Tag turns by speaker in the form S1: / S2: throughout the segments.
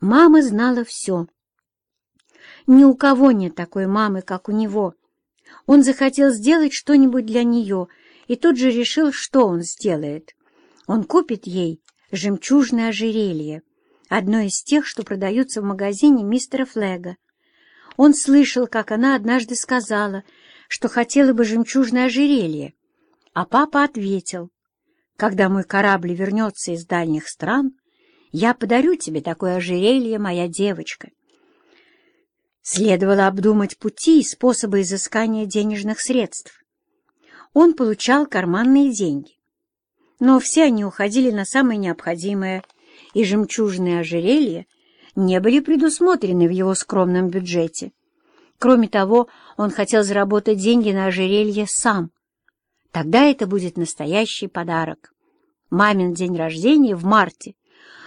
S1: Мама знала все. Ни у кого нет такой мамы, как у него. Он захотел сделать что-нибудь для нее и тут же решил, что он сделает. Он купит ей жемчужное ожерелье, одно из тех, что продаются в магазине мистера Флега. Он слышал, как она однажды сказала, что хотела бы жемчужное ожерелье, а папа ответил, «Когда мой корабль вернется из дальних стран, я подарю тебе такое ожерелье, моя девочка. Следовало обдумать пути и способы изыскания денежных средств. Он получал карманные деньги, но все они уходили на самое необходимое, и жемчужные ожерелья не были предусмотрены в его скромном бюджете. Кроме того, он хотел заработать деньги на ожерелье сам. Тогда это будет настоящий подарок. Мамин день рождения в марте —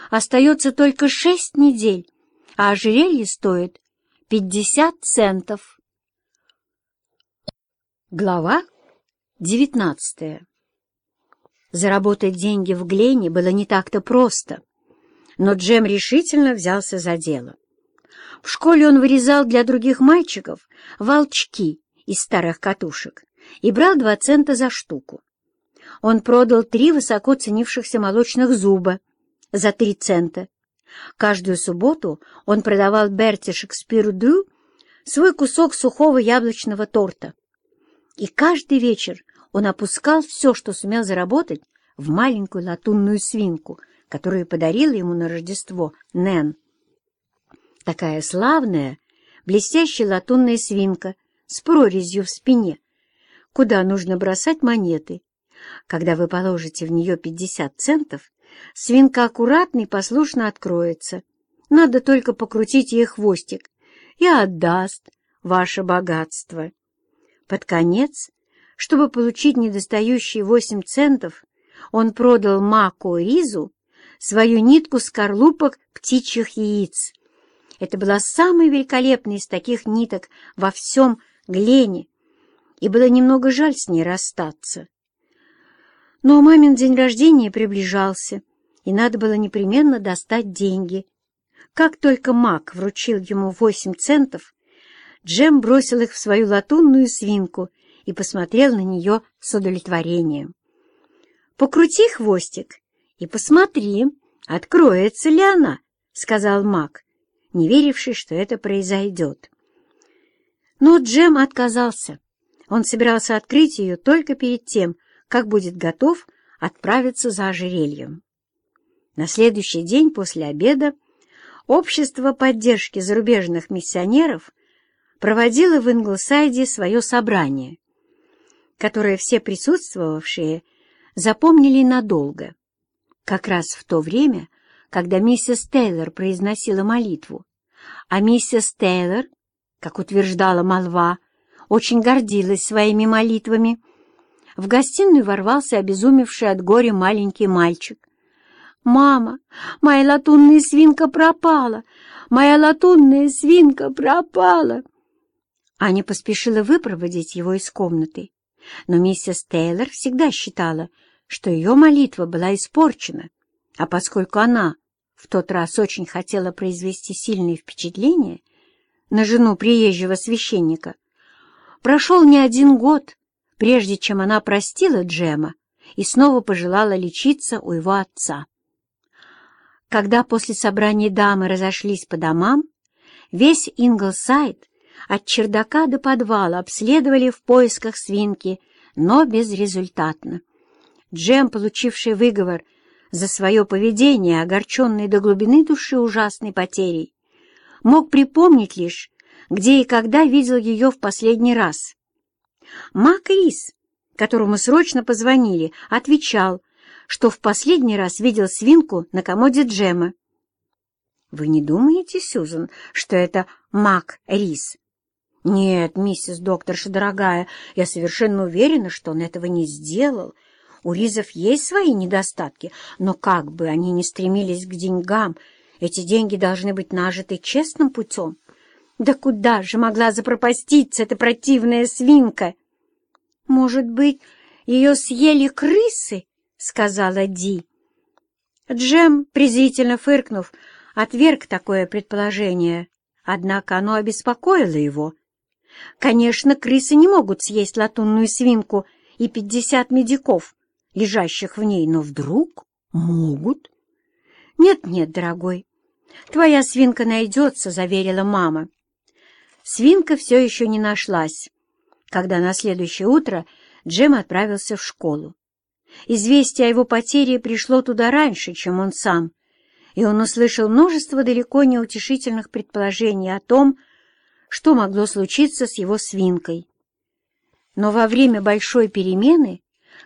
S1: Остается только шесть недель, а ожерелье стоит пятьдесят центов. Глава девятнадцатая Заработать деньги в Глене было не так-то просто, но Джем решительно взялся за дело. В школе он вырезал для других мальчиков волчки из старых катушек и брал два цента за штуку. Он продал три высоко ценившихся молочных зуба за три цента. Каждую субботу он продавал Берти Шекспиру Дрю свой кусок сухого яблочного торта. И каждый вечер он опускал все, что сумел заработать, в маленькую латунную свинку, которую подарила ему на Рождество Нэн. Такая славная, блестящая латунная свинка с прорезью в спине, куда нужно бросать монеты. Когда вы положите в нее пятьдесят центов, Свинка аккуратно и послушно откроется. Надо только покрутить ей хвостик, и отдаст ваше богатство. Под конец, чтобы получить недостающие восемь центов, он продал Маку Ризу свою нитку скорлупок птичьих яиц. Это была самая великолепная из таких ниток во всем Глене, и было немного жаль с ней расстаться. Но мамин день рождения приближался, и надо было непременно достать деньги. Как только Мак вручил ему восемь центов, Джем бросил их в свою латунную свинку и посмотрел на нее с удовлетворением. «Покрути хвостик и посмотри, откроется ли она», — сказал Мак, не веривший, что это произойдет. Но Джем отказался. Он собирался открыть ее только перед тем, как будет готов отправиться за ожерельем. На следующий день после обеда Общество поддержки зарубежных миссионеров проводило в Инглсайде свое собрание, которое все присутствовавшие запомнили надолго, как раз в то время, когда миссис Тейлор произносила молитву, а миссис Тейлор, как утверждала молва, очень гордилась своими молитвами. В гостиную ворвался обезумевший от горя маленький мальчик, «Мама, моя латунная свинка пропала! Моя латунная свинка пропала!» Аня поспешила выпроводить его из комнаты, но миссис Тейлор всегда считала, что ее молитва была испорчена, а поскольку она в тот раз очень хотела произвести сильное впечатление на жену приезжего священника, прошел не один год, прежде чем она простила Джема и снова пожелала лечиться у его отца. Когда после собрания дамы разошлись по домам, весь Инглсайд от чердака до подвала обследовали в поисках свинки, но безрезультатно. Джем, получивший выговор за свое поведение, огорченный до глубины души ужасной потерей, мог припомнить лишь, где и когда видел ее в последний раз. Мак Рис, которому срочно позвонили, отвечал, что в последний раз видел свинку на комоде Джема. «Вы не думаете, Сюзан, что это Мак Рис?» «Нет, миссис докторша дорогая, я совершенно уверена, что он этого не сделал. У Ризов есть свои недостатки, но как бы они ни стремились к деньгам, эти деньги должны быть нажиты честным путем. Да куда же могла запропаститься эта противная свинка? Может быть, ее съели крысы?» — сказала Ди. Джем, презрительно фыркнув, отверг такое предположение, однако оно обеспокоило его. Конечно, крысы не могут съесть латунную свинку и пятьдесят медиков, лежащих в ней, но вдруг могут. «Нет-нет, дорогой, твоя свинка найдется», — заверила мама. Свинка все еще не нашлась, когда на следующее утро Джем отправился в школу. Известие о его потере пришло туда раньше, чем он сам, и он услышал множество далеко не утешительных предположений о том, что могло случиться с его свинкой. Но во время большой перемены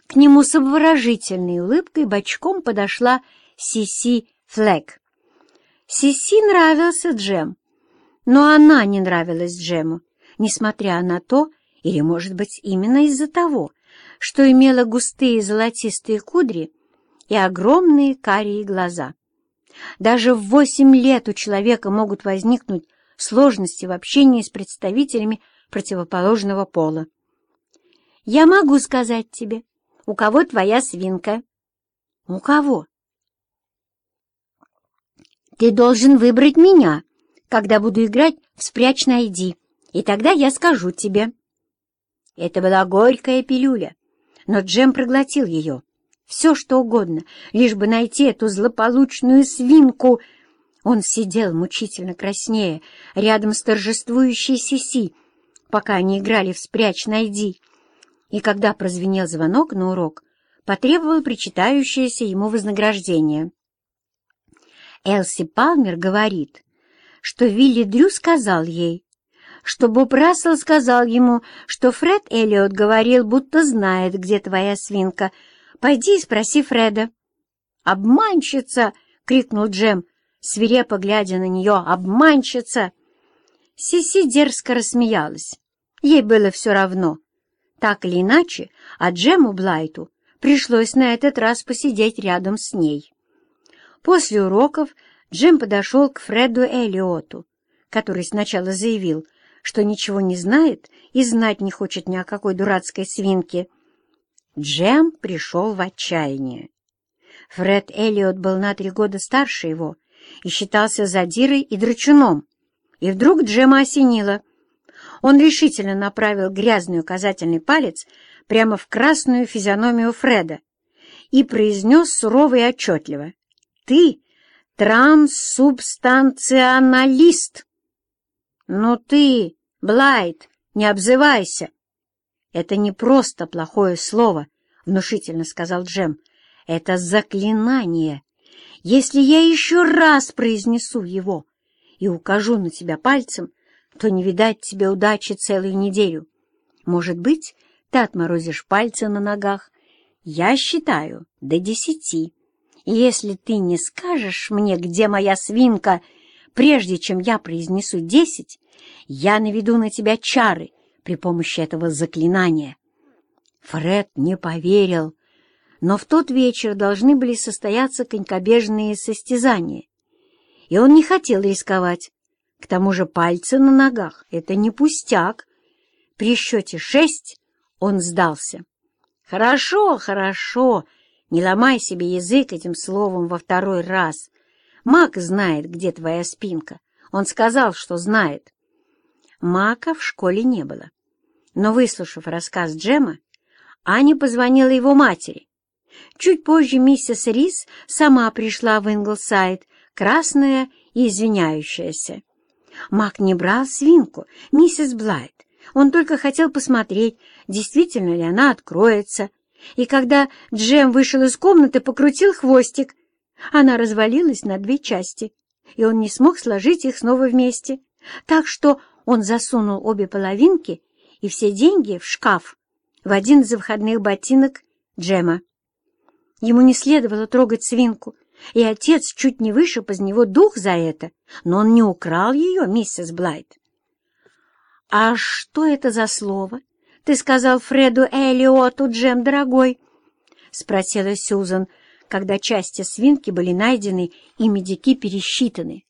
S1: к нему с обворожительной улыбкой бочком подошла Сиси Флэк. Сиси нравился Джем, но она не нравилась Джему, несмотря на то, или, может быть, именно из-за того, что имела густые золотистые кудри и огромные карие глаза. Даже в восемь лет у человека могут возникнуть сложности в общении с представителями противоположного пола. «Я могу сказать тебе, у кого твоя свинка?» «У кого?» «Ты должен выбрать меня, когда буду играть в «Спрячь, найди», и тогда я скажу тебе». Это была горькая пилюля, но Джем проглотил ее. Все, что угодно, лишь бы найти эту злополучную свинку. Он сидел мучительно краснее, рядом с торжествующей Сиси, пока они играли в «Спрячь, найди». И когда прозвенел звонок на урок, потребовал причитающееся ему вознаграждение. Элси Палмер говорит, что Вилли Дрю сказал ей, что Боб Рассел сказал ему, что Фред Эллиот говорил, будто знает, где твоя свинка. Пойди и спроси Фреда. «Обманщица!» — крикнул Джем, свирепо глядя на нее. «Обманщица!» Сиси дерзко рассмеялась. Ей было все равно. Так или иначе, а Джему Блайту пришлось на этот раз посидеть рядом с ней. После уроков Джем подошел к Фреду Эллиоту, который сначала заявил, что ничего не знает и знать не хочет ни о какой дурацкой свинке. Джем пришел в отчаяние. Фред Эллиот был на три года старше его и считался задирой и драчуном. И вдруг Джема осенило. Он решительно направил грязный указательный палец прямо в красную физиономию Фреда и произнес сурово и отчетливо. «Ты транссубстанционалист!» «Ну ты, Блайт, не обзывайся!» «Это не просто плохое слово», — внушительно сказал Джем. «Это заклинание. Если я еще раз произнесу его и укажу на тебя пальцем, то не видать тебе удачи целую неделю. Может быть, ты отморозишь пальцы на ногах. Я считаю до десяти. Если ты не скажешь мне, где моя свинка, прежде чем я произнесу десять, я наведу на тебя чары при помощи этого заклинания. Фред не поверил, но в тот вечер должны были состояться конькобежные состязания, и он не хотел рисковать. К тому же пальцы на ногах — это не пустяк. При счете шесть он сдался. «Хорошо, хорошо, не ломай себе язык этим словом во второй раз. Мак знает, где твоя спинка. Он сказал, что знает. Мака в школе не было. Но, выслушав рассказ Джема, Аня позвонила его матери. Чуть позже миссис Рис сама пришла в Инглсайд, красная и извиняющаяся. Мак не брал свинку, миссис Блайт. Он только хотел посмотреть, действительно ли она откроется. И когда Джем вышел из комнаты, покрутил хвостик. Она развалилась на две части, и он не смог сложить их снова вместе. Так что он засунул обе половинки и все деньги в шкаф в один из выходных ботинок Джема. Ему не следовало трогать свинку, и отец чуть не вышиб из него дух за это, но он не украл ее, миссис Блайт. — А что это за слово? Ты сказал Фреду Элиоту, Джем, дорогой? — спросила Сьюзан, когда части свинки были найдены и медики пересчитаны.